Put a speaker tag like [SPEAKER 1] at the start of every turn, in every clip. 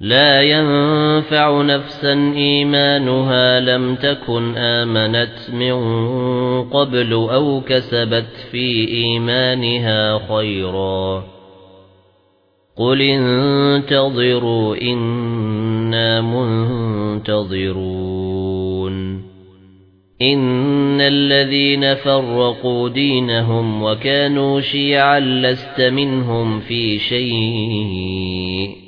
[SPEAKER 1] لا ينفع نفسا إيمانها لم تكن آمنت من قبل أو كسبت في إيمانها خيرا. قل انتظروا إنا منتظرون. إن الذين فرقوا دينهم وكانوا شيعا لست منهم في شيء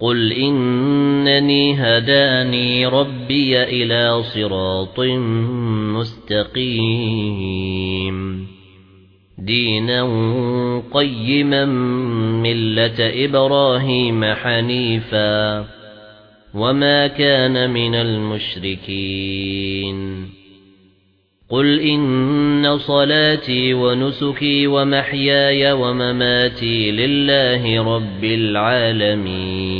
[SPEAKER 1] قُلْ إِنَّنِي هَدَانِي رَبِّي إِلَى صِرَاطٍ مُسْتَقِيمٍ. دِينًا قَيِّمًا مِلَّةَ إِبْرَاهِيمَ حَنِيفًا وَمَا كَانَ مِنَ الْمُشْرِكِينَ. قُلْ إِنَّ صَلَاتِي وَنُسُكِي وَمَحْيَايَ وَمَمَاتِي لِلَّهِ رَبِّ الْعَالَمِينَ.